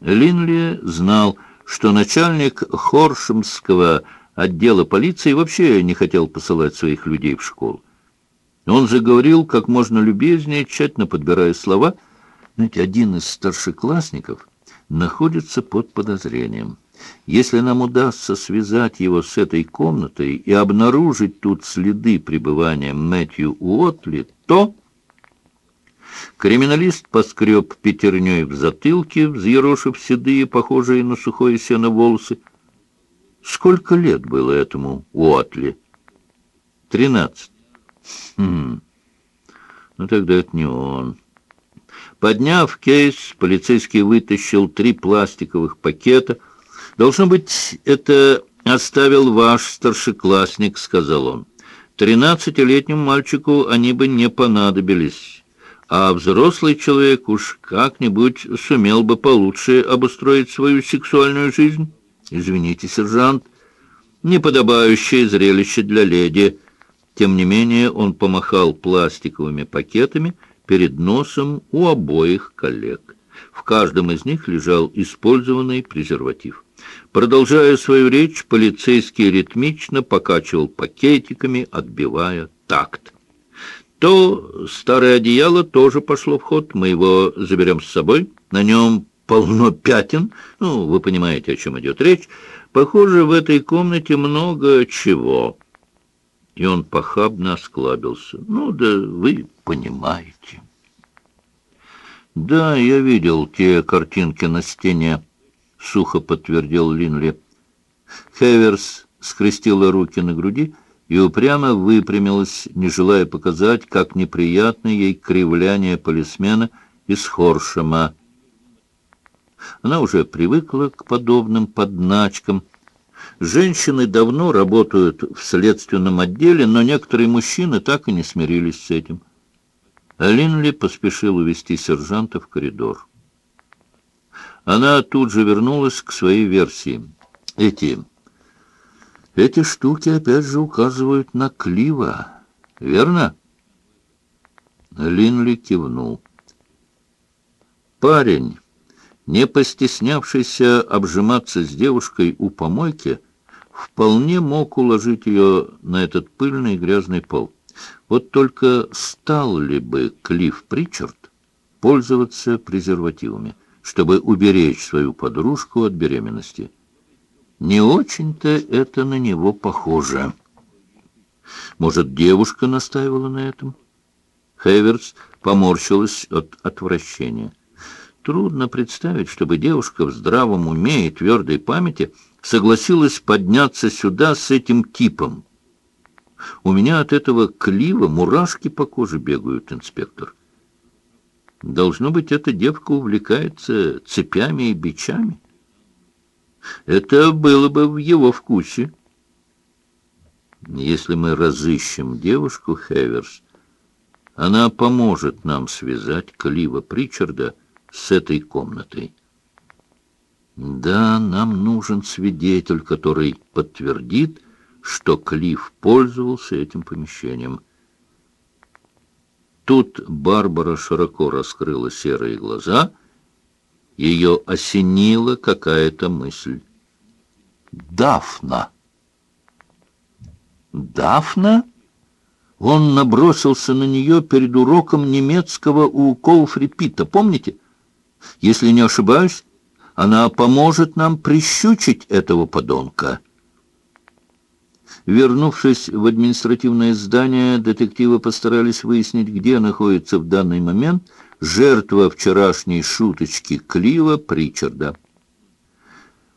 Линли знал, что начальник Хоршемского отдела полиции вообще не хотел посылать своих людей в школу. Он заговорил как можно любезнее, тщательно подбирая слова. Знаете, один из старшеклассников находится под подозрением. Если нам удастся связать его с этой комнатой и обнаружить тут следы пребывания Мэтью Уотли, то... Криминалист поскреб пятерней в затылке, взъерошив седые, похожие на сухое сено волосы. Сколько лет было этому Уотли? Тринадцать. Хм. Ну, тогда это не он. Подняв кейс, полицейский вытащил три пластиковых пакета — «Должно быть, это оставил ваш старшеклассник», — сказал он. «Тринадцатилетнему мальчику они бы не понадобились, а взрослый человек уж как-нибудь сумел бы получше обустроить свою сексуальную жизнь. Извините, сержант, неподобающее зрелище для леди». Тем не менее он помахал пластиковыми пакетами перед носом у обоих коллег. В каждом из них лежал использованный презерватив. Продолжая свою речь, полицейский ритмично покачивал пакетиками, отбивая такт. То старое одеяло тоже пошло в ход, мы его заберем с собой. На нем полно пятен. Ну, вы понимаете, о чем идет речь. Похоже, в этой комнате много чего. И он похабно осклабился. Ну, да вы понимаете. Да, я видел те картинки на стене, сухо подтвердил Линли. Хеверс скрестила руки на груди и упрямо выпрямилась, не желая показать, как неприятно ей кривляние полисмена из Хоршема. Она уже привыкла к подобным подначкам. Женщины давно работают в следственном отделе, но некоторые мужчины так и не смирились с этим. Линли поспешил увести сержанта в коридор. Она тут же вернулась к своей версии. Эти эти штуки опять же указывают на Клива, верно? Линли кивнул. Парень, не постеснявшийся обжиматься с девушкой у помойки, вполне мог уложить ее на этот пыльный грязный пол. Вот только стал ли бы Клифф Причард пользоваться презервативами, чтобы уберечь свою подружку от беременности? Не очень-то это на него похоже. Может, девушка настаивала на этом? Хеверс поморщилась от отвращения. Трудно представить, чтобы девушка в здравом уме и твердой памяти согласилась подняться сюда с этим типом. У меня от этого клива мурашки по коже бегают, инспектор. Должно быть, эта девка увлекается цепями и бичами. Это было бы в его вкусе. Если мы разыщем девушку Хеверс, она поможет нам связать Клива Причарда с этой комнатой. Да, нам нужен свидетель, который подтвердит, что Клифф пользовался этим помещением. Тут Барбара широко раскрыла серые глаза — ее осенила какая-то мысль. «Дафна!» «Дафна?» Он набросился на нее перед уроком немецкого у Коуфри Питта, помните? Если не ошибаюсь, она поможет нам прищучить этого подонка. Вернувшись в административное здание, детективы постарались выяснить, где находится в данный момент жертва вчерашней шуточки Клива Причарда.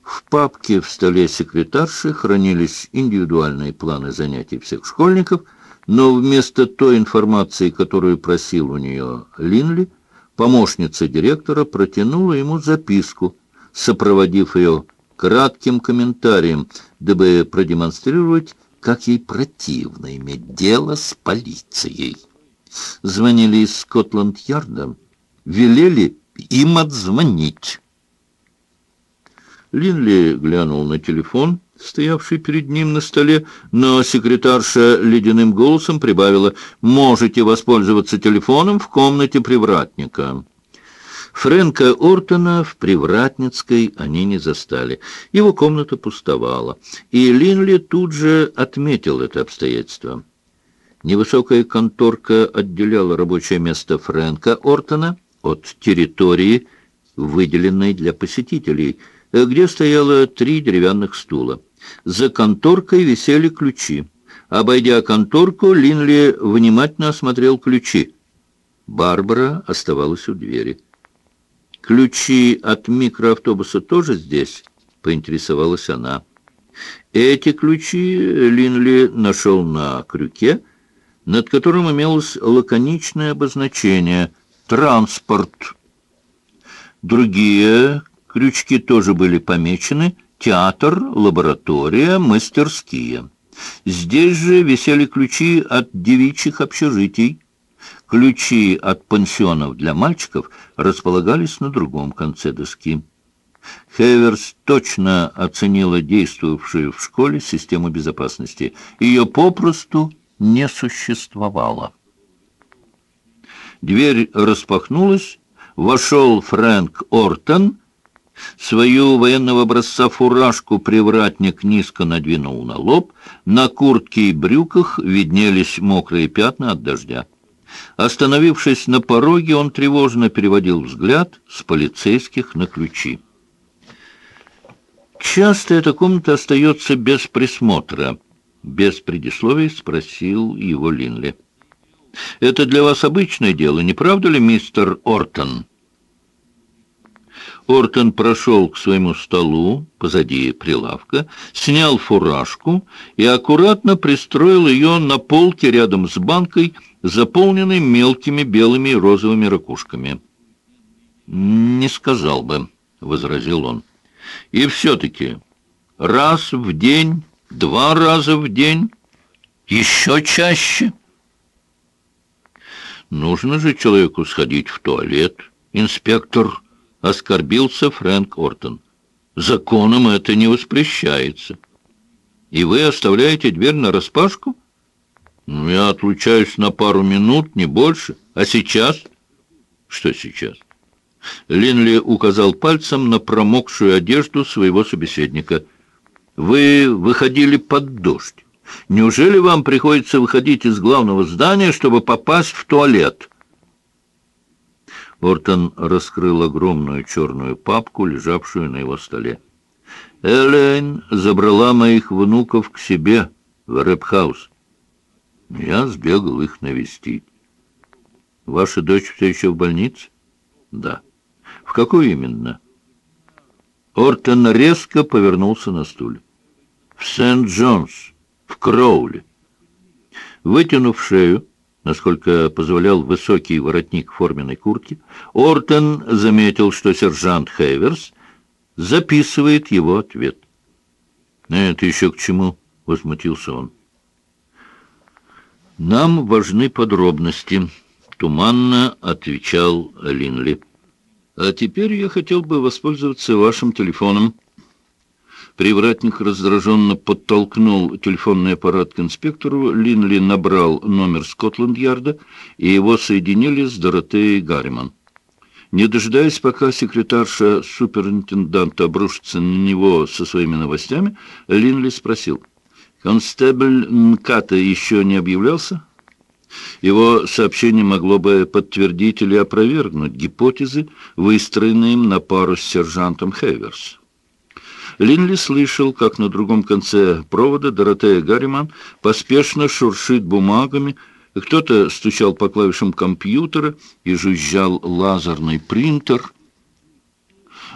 В папке в столе секретарши хранились индивидуальные планы занятий всех школьников, но вместо той информации, которую просил у нее Линли, помощница директора протянула ему записку, сопроводив ее кратким комментарием, дабы продемонстрировать, как ей противно иметь дело с полицией. Звонили из Скотланд-Ярда, велели им отзвонить. Линли глянул на телефон, стоявший перед ним на столе, но секретарша ледяным голосом прибавила «Можете воспользоваться телефоном в комнате привратника». Фрэнка Ортона в Привратницкой они не застали. Его комната пустовала, и Линли тут же отметил это обстоятельство. Невысокая конторка отделяла рабочее место Фрэнка Ортона от территории, выделенной для посетителей, где стояло три деревянных стула. За конторкой висели ключи. Обойдя конторку, Линли внимательно осмотрел ключи. Барбара оставалась у двери. «Ключи от микроавтобуса тоже здесь?» — поинтересовалась она. Эти ключи Линли нашел на крюке — над которым имелось лаконичное обозначение «Транспорт». Другие крючки тоже были помечены «Театр», «Лаборатория», «Мастерские». Здесь же висели ключи от девичьих общежитий. Ключи от пансионов для мальчиков располагались на другом конце доски. Хеверс точно оценила действовавшую в школе систему безопасности. Ее попросту не существовало. Дверь распахнулась, вошел Фрэнк Ортон, свою военного образца фуражку привратник низко надвинул на лоб, на куртке и брюках виднелись мокрые пятна от дождя. Остановившись на пороге, он тревожно переводил взгляд с полицейских на ключи. «Часто эта комната остается без присмотра», — без предисловий спросил его Линли. «Это для вас обычное дело, не правда ли, мистер Ортон?» Ортон прошел к своему столу позади прилавка, снял фуражку и аккуратно пристроил ее на полке рядом с банкой, заполненной мелкими белыми и розовыми ракушками. «Не сказал бы», — возразил он. «И все-таки раз в день, два раза в день, еще чаще». «Нужно же человеку сходить в туалет, инспектор» оскорбился Фрэнк Ортон. Законом это не воспрещается. И вы оставляете дверь нараспашку? Ну, я отлучаюсь на пару минут, не больше. А сейчас? Что сейчас? Линли указал пальцем на промокшую одежду своего собеседника. Вы выходили под дождь. Неужели вам приходится выходить из главного здания, чтобы попасть в туалет?» Ортон раскрыл огромную черную папку, лежавшую на его столе. «Элейн забрала моих внуков к себе в Рэпхаус. Я сбегал их навестить. Ваша дочь все еще в больнице?» «Да». «В какой именно?» Ортон резко повернулся на стуле. «В Сент-Джонс, в Кроули». Вытянув шею, насколько позволял высокий воротник форменной куртки, Ортон заметил, что сержант Хейверс записывает его ответ. «Это еще к чему?» — возмутился он. «Нам важны подробности», — туманно отвечал Линли. «А теперь я хотел бы воспользоваться вашим телефоном». Привратник раздраженно подтолкнул телефонный аппарат к инспектору. Линли набрал номер Скотланд-Ярда, и его соединили с Доротеей Гарриман. Не дожидаясь, пока секретарша суперинтенданта обрушится на него со своими новостями, Линли спросил, «Констебль Нката еще не объявлялся?» Его сообщение могло бы подтвердить или опровергнуть гипотезы, выстроенные им на пару с сержантом Хейверс. Линли слышал, как на другом конце провода Доротея Гарриман поспешно шуршит бумагами, кто-то стучал по клавишам компьютера и жужжал лазерный принтер.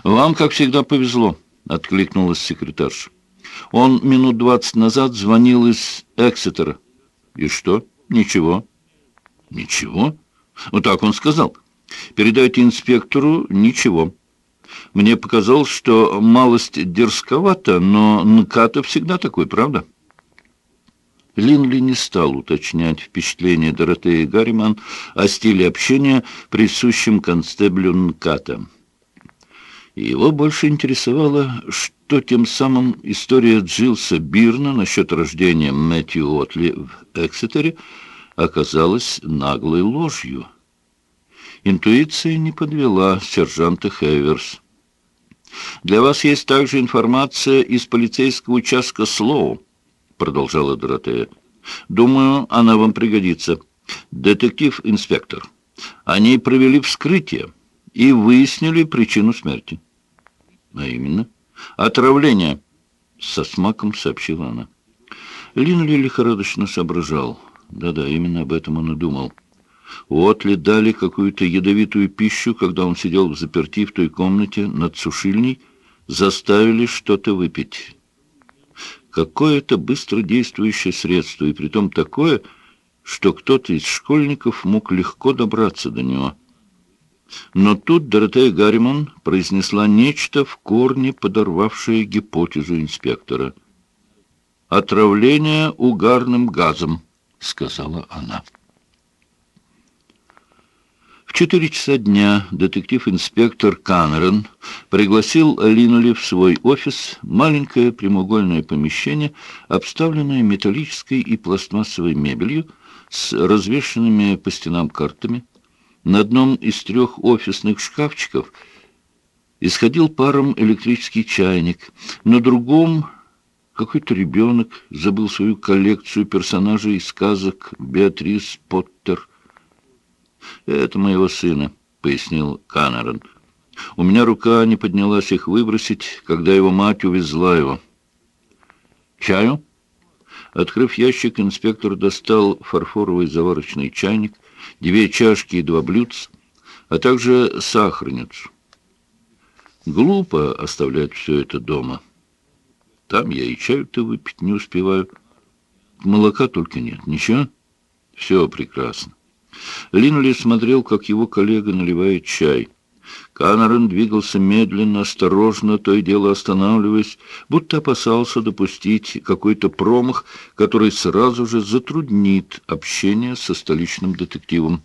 «Вам, как всегда, повезло», — откликнулась секретарша. «Он минут двадцать назад звонил из Эксетера». «И что? Ничего». «Ничего?» «Вот так он сказал. Передайте инспектору ничего». Мне показалось, что малость дерзковато, но Нката всегда такой, правда? Линли не стал уточнять впечатление Доротеи Гарриман о стиле общения, присущем констеблю Нката. Его больше интересовало, что тем самым история Джилса Бирна насчет рождения Мэтью Отли в Эксетере оказалась наглой ложью. Интуиция не подвела сержанта Хеверс. «Для вас есть также информация из полицейского участка Слоу», — продолжала Доротея. «Думаю, она вам пригодится. Детектив-инспектор. Они провели вскрытие и выяснили причину смерти». «А именно?» «Отравление», — со смаком сообщила она. Линли лихорадочно соображал. Да-да, именно об этом он и думал. Уотли дали какую-то ядовитую пищу, когда он сидел в заперти в той комнате над сушильней, заставили что-то выпить. Какое-то быстродействующее средство, и притом такое, что кто-то из школьников мог легко добраться до него. Но тут Доротея Гарриман произнесла нечто в корне подорвавшее гипотезу инспектора. «Отравление угарным газом», — сказала она. В четыре часа дня детектив-инспектор Каннерон пригласил Линли в свой офис, маленькое прямоугольное помещение, обставленное металлической и пластмассовой мебелью с развешенными по стенам картами. На одном из трех офисных шкафчиков исходил паром электрический чайник, на другом какой-то ребенок забыл свою коллекцию персонажей сказок Беатрис Поттер. «Это моего сына», — пояснил Каннерон. «У меня рука не поднялась их выбросить, когда его мать увезла его». «Чаю?» Открыв ящик, инспектор достал фарфоровый заварочный чайник, две чашки и два блюдца, а также сахарницу. Глупо оставлять все это дома. Там я и чаю-то выпить не успеваю. Молока только нет. Ничего? Все прекрасно. Линли смотрел, как его коллега наливает чай. Канарен двигался медленно, осторожно, то и дело останавливаясь, будто опасался допустить какой-то промах, который сразу же затруднит общение со столичным детективом.